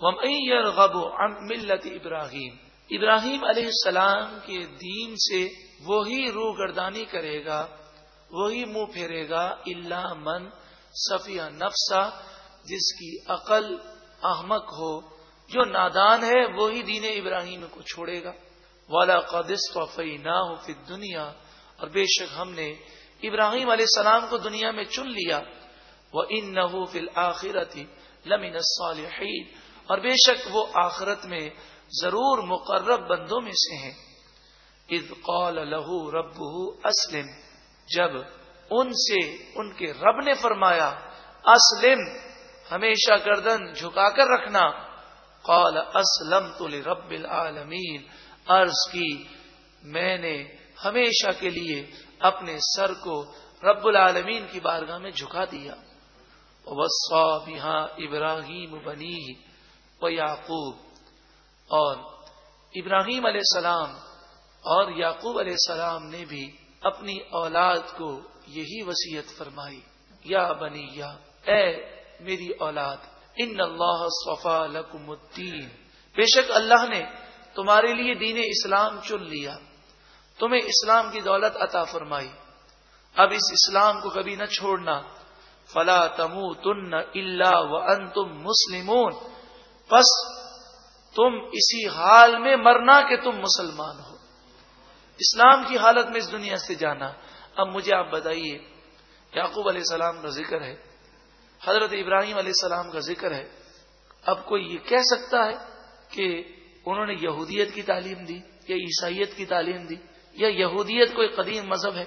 غب ملت ابراہیم ابراہیم علیہ السلام کے دین سے وہی روح گردانی کرے گا، وہی منہ پھیرے گا اللہ من صفیہ نفسا جس کی عقل احمق ہو، جو نادان ہے، وہی دین ابراہیم کو چھوڑے گا۔ والا قدس وفی نہ ہو پھر دنیا اور بے شک ہم نے ابراہیم علیہ السلام کو دنیا میں چن لیا۔ وہ ان نہ ہو فل آخرت لمن صالحین اور بے شک وہ آخرت میں ضرور مقرب بندوں میں سے ہیں۔ اذ قال لہو رب اسلم جب ان سے ان کے رب نے فرمایا اسلم ہمیشہ گردن جھکا کر رکھنا۔ قال اسلم تو رب العالمین عرض کی، میں نے ہمیشہ کے لیے اپنے سر کو رب العالمین کی بارگاہ میں جھکا دیا۔ ابراہیم بنی و یعقوب اور ابراہیم علیہ السلام اور یعقوب علیہ السلام نے بھی اپنی اولاد کو یہی وسیعت فرمائی، یا بنی یا اے میری اولاد، ان اللہ صفا لکم الدین۔ بے شک اللہ نے تمہارے لیے دین اسلام چن لیا، تمہیں اسلام کی دولت عطا فرمائی۔ اب اس اسلام کو کبھی نہ چھوڑنا۔ فلا تمو تن اللہ و ان تم مسلمون۔ بس تم اسی حال میں مرنا کہ تم مسلمان ہو۔ اسلام کی حالت میں اس دنیا سے جانا۔ اب مجھے آپ بتائیے، یعقوب علیہ السلام کا ذکر ہے، حضرت ابراہیم علیہ السلام کا ذکر ہے۔ اب کوئی یہ کہہ سکتا ہے کہ انہوں نے یہودیت کی تعلیم دی یا عیسائیت کی تعلیم دی یا یہودیت کوئی قدیم مذہب ہے۔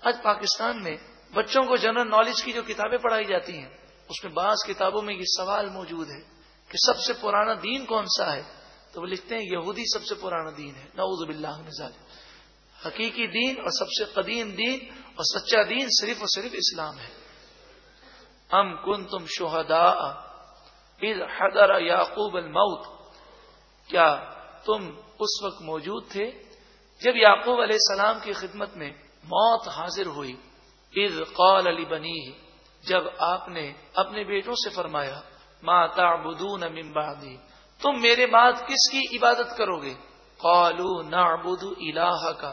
آج پاکستان میں بچوں کو جنرل نالج کی جو کتابیں پڑھائی جاتی ہیں، اس میں بعض کتابوں میں یہ سوال موجود ہے۔ کہ سب سے پرانا دین کون سا ہے؟ تو وہ لکھتے ہیں یہودی سب سے پرانا دین ہے۔ نعوذ باللہ نظال حقیقی دین اور سب سے قدیم دین اور سچا دین صرف اور صرف اسلام ہے۔ ام کن تم شہدا حضر یعقوب الموت۔ کیا تم اس وقت موجود تھے جب یعقوب علیہ السلام کی خدمت میں موت حاضر ہوئی؟ عید قول علی بنی جب آپ نے اپنے بیٹوں سے فرمایا ماتا بدون بعدی۔ تم میرے بعد کس کی عبادت کرو گے؟ قالو نعبد الہ کا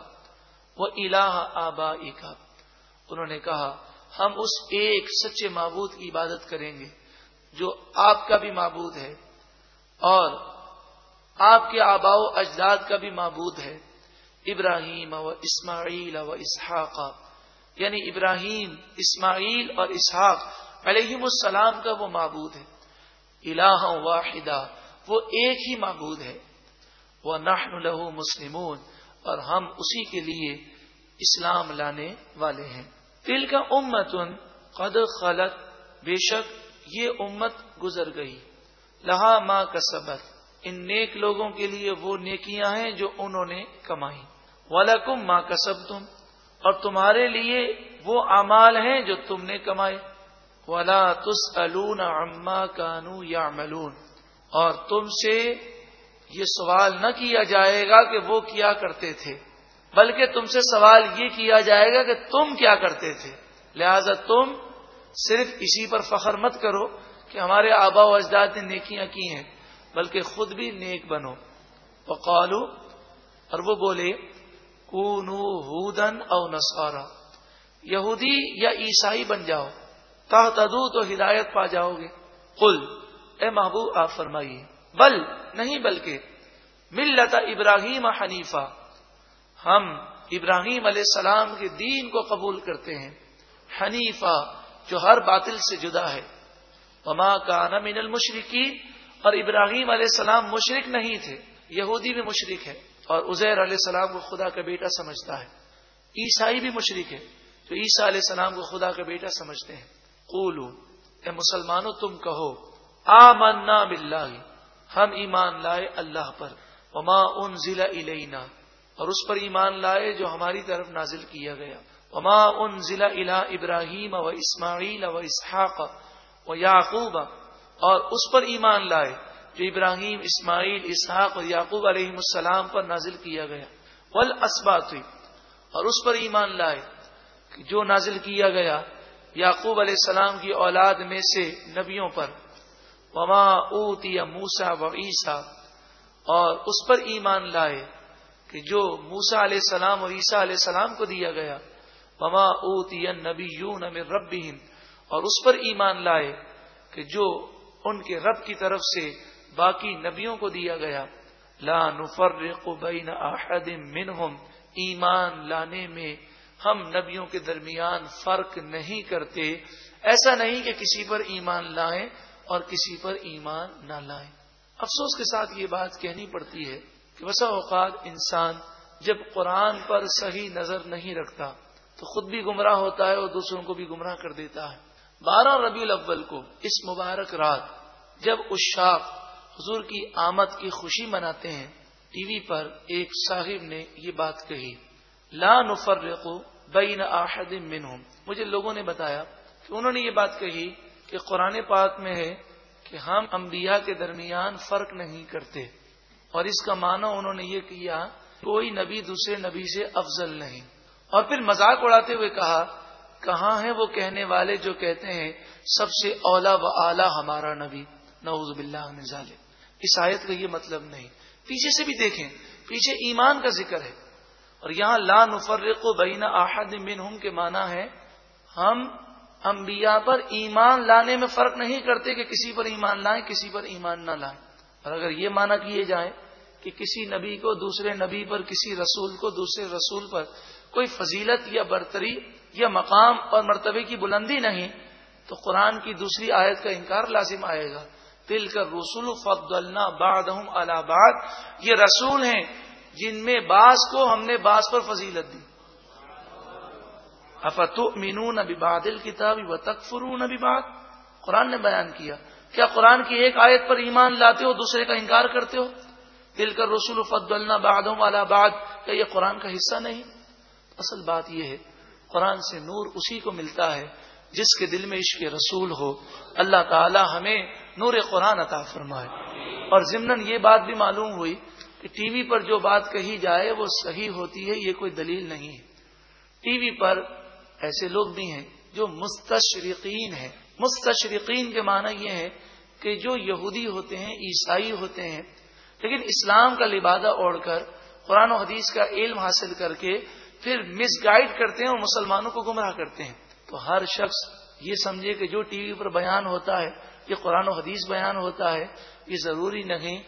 وہ الہ آبا کا انہوں نے کہا، ہم اس ایک سچے معبود کی عبادت کریں گے جو آپ کا بھی معبود ہے اور آپ کے آبا و اجداد کا بھی معبود ہے۔ ابراہیم و اسماعیل و اسحاق۔ یعنی ابراہیم، اسماعیل اور اسحاق علیہم السلام کا وہ معبود ہے۔ الہ واحدہ، وہ ایک ہی معبود ہے۔ وہ نحن لہو مسلمون، اور ہم اسی کے لیے اسلام لانے والے ہیں۔ دل کا امتن قد خلط بے شک یہ امت گزر گئی۔ لہا ماں کا سبق ان نیک لوگوں کے لیے وہ نیکیاں ہیں جو انہوں نے کمائی والم ماں کا تم اور تمہارے لیے وہ امال ہیں جو تم نے کمائے۔ ولا تس اما کانو یا ملون اور تم سے یہ سوال نہ کیا جائے گا کہ وہ کیا کرتے تھے، بلکہ تم سے سوال یہ کیا جائے گا کہ تم کیا کرتے تھے۔ لہذا تم صرف اسی پر فخر مت کرو کہ ہمارے آبا و اجداد نے نیکیاں کی ہیں، بلکہ خود بھی نیک بنو۔ وقالو، اور وہ بولے ہودن او نسارا یہودی یا عیسائی بن جاؤ۔ تدو تو ہدایت پا جاؤ گے۔ قل، اے محبوب، آپ فرمائیے۔ بل، نہیں بلکہ ملتا ابراہیم حنیفہ۔ ہم ابراہیم علیہ السلام کے دین کو قبول کرتے ہیں۔ حنیفہ، جو ہر باطل سے جدا ہے۔ وما کا من المشرقی اور ابراہیم علیہ السلام مشرق نہیں تھے۔ یہودی بھی مشرق ہے، اور ازیر علیہ السلام کو خدا کا بیٹا سمجھتا ہے۔ عیسائی بھی مشرق ہے، تو عیسیٰ علیہ السلام کو خدا کا بیٹا سمجھتے ہیں۔ قولو اے مسلمانوں، تم کہو آ منا ہم ایمان لائے اللہ پر، وما ان ضلع اور اس پر ایمان لائے جو ہماری طرف نازل کیا گیا، وما ان ضلع الا ابراہیم و اسماعیل و اسحاق و یعقوب، اور اس پر ایمان لائے جو ابراہیم، اسماعیل، اسحاق اور یعقوب علیہ السلام پر نازل کیا گیا ول اسبات اور اس پر ایمان لائے جو نازل کیا گیا یعقوب علیہ السلام کی اولاد میں سے نبیوں پر، وما اوتی موسا و عیسا اور اس پر ایمان لائے کہ جو موسا علیہ السلام اور عیسیٰ علیہ السلام کو دیا گیا، وما اوتی نبی یون رب اور اس پر ایمان لائے کہ جو ان کے رب کی طرف سے باقی نبیوں کو دیا گیا۔ لا نفرق بین احد منہم ایمان لانے میں ہم نبیوں کے درمیان فرق نہیں کرتے۔ ایسا نہیں کہ کسی پر ایمان لائیں اور کسی پر ایمان نہ لائیں۔ افسوس کے ساتھ یہ بات کہنی پڑتی ہے کہ بسا اوقات انسان جب قرآن پر صحیح نظر نہیں رکھتا تو خود بھی گمراہ ہوتا ہے اور دوسروں کو بھی گمراہ کر دیتا ہے۔ بارہ ربیع الاول کو اس مبارک رات جب اس شاخ حضور کی آمد کی خوشی مناتے ہیں، ٹی وی پر ایک صاحب نے یہ بات کہی۔ لا نفرق بین احد منہم۔ مجھے لوگوں نے بتایا کہ انہوں نے یہ بات کہی کہ قرآن پاک میں ہے کہ ہم انبیاء کے درمیان فرق نہیں کرتے۔ اور اس کا معنی انہوں نے یہ کیا، کوئی نبی دوسرے نبی سے افضل نہیں۔ اور پھر مذاق اڑاتے ہوئے کہا، کہاں ہے وہ کہنے والے جو کہتے ہیں، سب سے اولا و اعلی ہمارا نبی۔ نعوذ باللہ نظال اس آیت کا یہ مطلب نہیں۔ پیچھے سے بھی دیکھیں، پیچھے ایمان کا ذکر ہے۔ اور یہاں لا نفرق و بین احد منہم کے معنی ہے ہم انبیاء پر ایمان لانے میں فرق نہیں کرتے کہ کسی پر ایمان لائیں، کسی پر ایمان نہ لائیں۔ اور اگر یہ معنی کیے جائیں کہ کسی نبی کو دوسرے نبی پر، کسی رسول کو دوسرے رسول پر کوئی فضیلت یا برتری یا مقام اور مرتبے کی بلندی نہیں، تو قرآن کی دوسری آیت کا انکار لازم آئے گا۔ دل کر رسول فد اللہ باد آباد یہ رسول ہیں جن میں بعض کو ہم نے بعض پر فضیلت دی۔ افت مینون ابھی بادل کتاب و تکفرون ابھی باد قرآن نے بیان کیا۔ کیا قرآن کی ایک آیت پر ایمان لاتے ہو، دوسرے کا انکار کرتے ہو؟ دل کر رسول فد اللہ باد والا باد کیا یہ قرآن کا حصہ نہیں؟ اصل بات یہ ہے، قرآن سے نور اسی کو ملتا ہے جس کے دل میں عشق رسول ہو۔ اللہ تعالی ہمیں نور قرآن عطا فرمائے۔ اور ضمن یہ بات بھی معلوم ہوئی کہ ٹی وی پر جو بات کہی جائے وہ صحیح ہوتی ہے، یہ کوئی دلیل نہیں ہے۔ ٹی وی پر ایسے لوگ بھی ہیں جو مستشرقین ہیں۔ مستشرقین کے معنی یہ ہے کہ جو یہودی ہوتے ہیں، عیسائی ہوتے ہیں۔ لیکن اسلام کا لبادہ اوڑھ کر، قرآن و حدیث کا علم حاصل کر کے پھر مس گائڈ کرتے ہیں اور مسلمانوں کو گمراہ کرتے ہیں۔ تو ہر شخص یہ سمجھے کہ جو ٹی وی پر بیان ہوتا ہے، یہ قرآن و حدیث بیان ہوتا ہے، یہ ضروری نہیں۔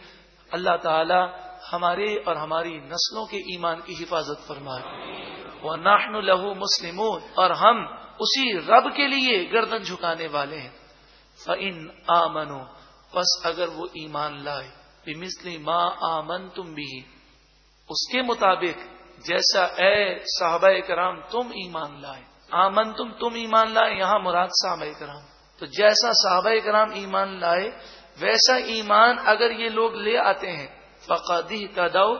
اللہ تعالی ہمارے اور ہماری نسلوں کے ایمان کی حفاظت فرمائے۔ وہ ناہن لہو مسلم اور ہم اسی رب کے لیے گردن جھکانے والے ہیں۔ فن آ منو بس اگر وہ ایمان لائے مسلی ماں آمن تم بھی اس کے مطابق جیسا اے صحابہ کرام تم ایمان لائے۔ آمن تم تم ایمان لائے، یہاں مراد صحابہ کرام۔ تو جیسا صحابہ کرام ایمان لائے، ویسا ایمان اگر یہ لوگ لے آتے ہیں فقادی کا دو،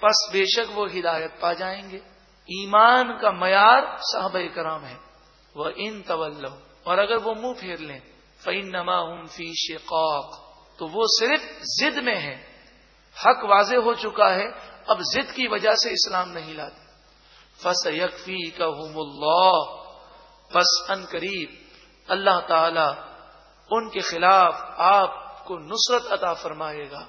پس بے شک وہ ہدایت پا جائیں گے۔ ایمان کا معیار صحابہ کرام ہے۔ وہ ان طول اور اگر وہ منہ پھیر لیں فین نما ہوں فی شقاق، تو وہ صرف زد میں ہے حق واضح ہو چکا ہے، اب ضد کی وجہ سے اسلام نہیں لاتے۔ فس یکفی کا اللہ بس ان قریب اللہ تعالی ان کے خلاف آپ کو نصرت عطا فرمائے گا۔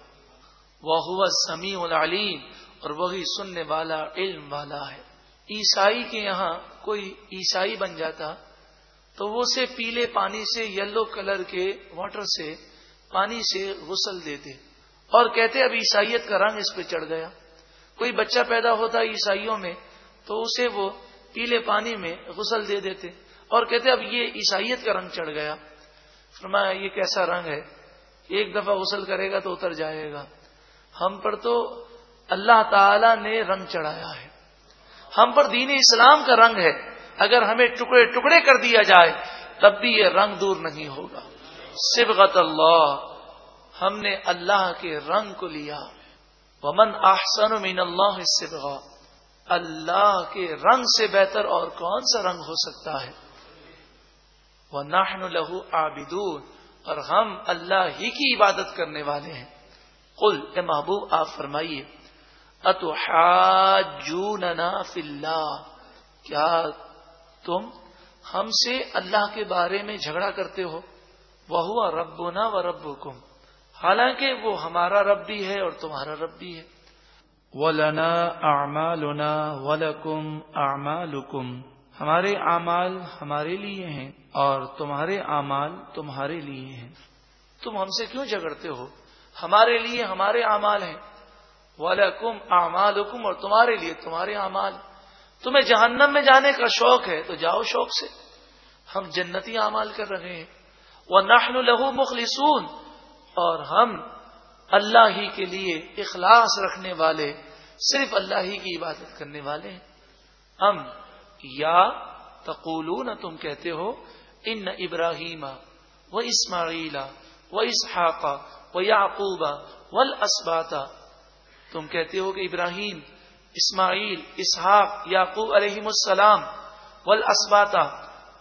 وہ سمیع العلیم اور وہی سننے والا، علم والا ہے۔ عیسائی کے یہاں کوئی عیسائی بن جاتا، تو وہ اسے پیلے پانی سے یلو کلر کے واٹر سے پانی سے غسل دیتے۔ اور کہتے، اب عیسائیت کا رنگ اس پہ چڑھ گیا۔ کوئی بچہ پیدا ہوتا عیسائیوں میں، تو اسے وہ پیلے پانی میں غسل دے دیتے۔ اور کہتے، اب یہ عیسائیت کا رنگ چڑھ گیا۔ فرمایا، یہ کیسا رنگ ہے؟ ایک دفعہ غسل کرے گا تو اتر جائے گا۔ ہم پر تو اللہ تعالی نے رنگ چڑھایا ہے۔ ہم پر دین اسلام کا رنگ ہے۔ اگر ہمیں ٹکڑے ٹکڑے کر دیا جائے، تب بھی یہ رنگ دور نہیں ہوگا۔ سبغت اللہ، ہم نے اللہ کے رنگ کو لیا۔ ومن احسن من اللہ سبغا اللہ کے رنگ سے بہتر اور کون سا رنگ ہو سکتا ہے؟ وہ ناہن لہو آبدون اور ہم اللہ ہی کی عبادت کرنے والے ہیں۔ قل اے محبوب آپ فرمائیے فی اللہ؟ کیا تم ہم سے اللہ کے بارے میں جھگڑا کرتے ہو؟ وہ ہوا رب نا و رب حالانکہ وہ ہمارا رب بھی ہے اور تمہارا رب بھی ہے۔ ولنا اعمالنا ولکم اعمالکم۔ ہمارے اعمال ہمارے لیے ہیں اور تمہارے اعمال تمہارے لیے ہیں۔ تم ہم سے کیوں جھگڑتے ہو؟ ہمارے لیے ہمارے اعمال ہیں۔ ولکم اعمالکم اور تمہارے لیے تمہارے اعمال۔ تمہیں جہنم میں جانے کا شوق ہے تو جاؤ شوق سے۔ ہم جنتی اعمال کر رہے ہیں۔ وہ نحن لہو مخلصون۔ اور ہم اللہ ہی کے لیے اخلاص رکھنے والے، صرف اللہ ہی کی عبادت کرنے والے ہیں۔ ہم یا تقولون، تم کہتے ہو، ان ابراہیم و اسماعیلا و اسحاقہ و یعقوبہ ول اسباتا تم کہتے ہو کہ ابراہیم، اسماعیل، اسحاق، یعقوب علیہ السلام ول اسباتا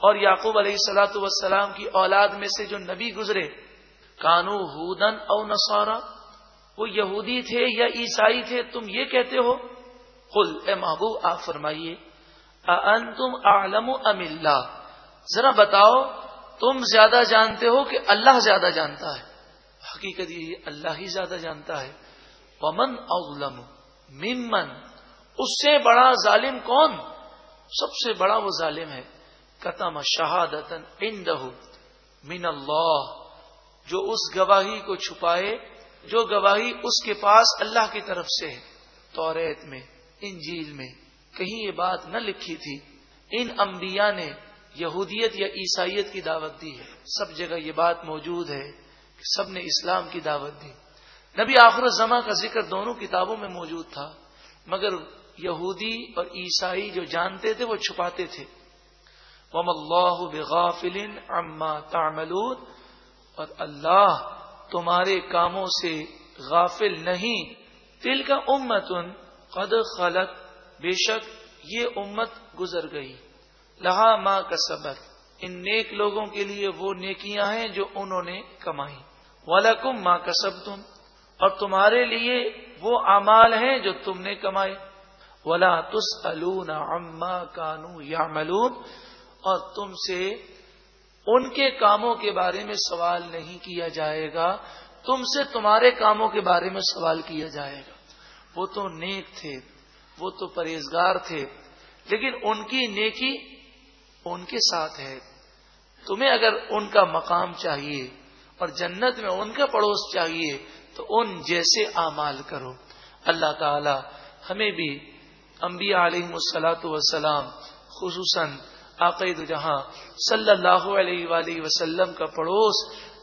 اور یعقوب علیہ السلاۃ والسلام کی اولاد میں سے جو نبی گزرے، کانو ہودن او نسارا وہ یہودی تھے یا عیسائی تھے، تم یہ کہتے ہو؟ قل، اے محبوب، آپ فرمائیے تم عالم ام اللہ؟ ذرا بتاؤ، تم زیادہ جانتے ہو کہ اللہ زیادہ جانتا ہے؟ حقیقت یہ اللہ ہی زیادہ جانتا ہے۔ ومن اظلم ممن، اس سے بڑا ظالم کون؟ سب سے بڑا وہ ظالم ہے۔ قتم شہادت من اللہ، جو اس گواہی کو چھپائے، جو گواہی اس کے پاس اللہ کی طرف سے ہے۔ توریت میں، انجیل میں، کہیں یہ بات نہ لکھی تھی۔ ان انبیاء نے یہودیت یا عیسائیت کی دعوت دی ہے۔ سب جگہ یہ بات موجود ہے۔ سب نے اسلام کی دعوت دی۔ نبی آخر الزما کا ذکر دونوں کتابوں میں موجود تھا، مگر یہودی اور عیسائی جو جانتے تھے وہ چھپاتے تھے۔ وم اللہ بغافل عما تعملون۔ اور اللہ تمہارے کاموں سے غافل نہیں۔ دل کا امتن قد خلق بے شک یہ امت گزر گئی۔ لہا ماں کا سبق ان نیک لوگوں کے لیے وہ نیکیاں ہیں جو انہوں نے کمائی ولکم ماں کا سب تم اور تمہارے لیے وہ اعمال ہیں جو تم نے کمائے۔ ولا تس اما کانو یا ملون اور تم سے ان کے کاموں کے بارے میں سوال نہیں کیا جائے گا۔ تم سے تمہارے کاموں کے بارے میں سوال کیا جائے گا۔ وہ تو نیک تھے، وہ تو پرہیزگار تھے، لیکن ان کی نیکی ان کے ساتھ ہے۔ تمہیں اگر ان کا مقام چاہیے اور جنت میں ان کا پڑوس چاہیے، تو ان جیسے اعمال کرو۔ اللہ تعالی ہمیں بھی انبیاء علیہ السلاۃ وسلام خصوصاً عقید جہاں صلی اللہ علیہ وآلہ وسلم کا پڑوس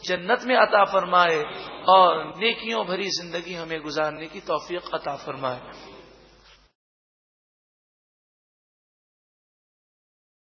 جنت میں عطا فرمائے اور نیکیوں بھری زندگی ہمیں گزارنے کی توفیق عطا فرمائے۔